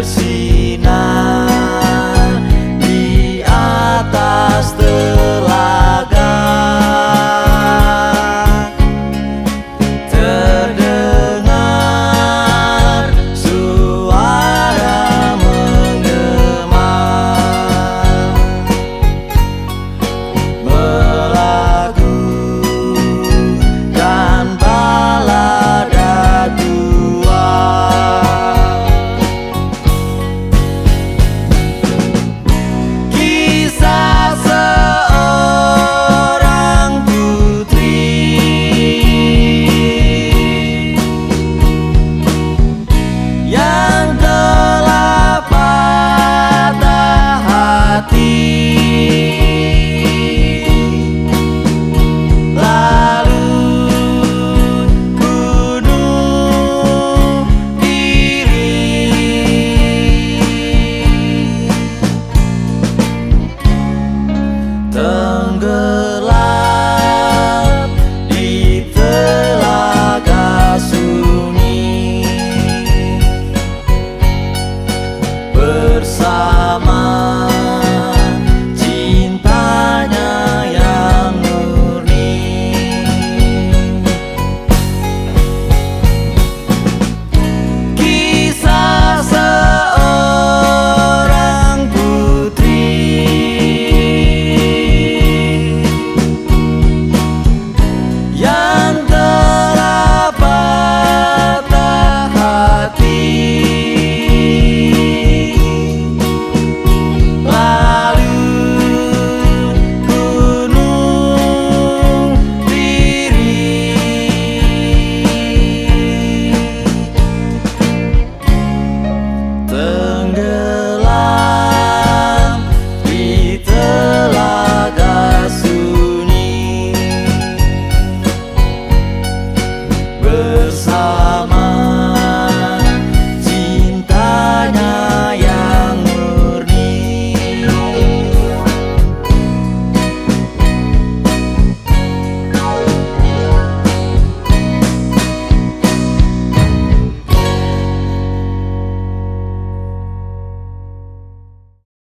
mercy. riverside.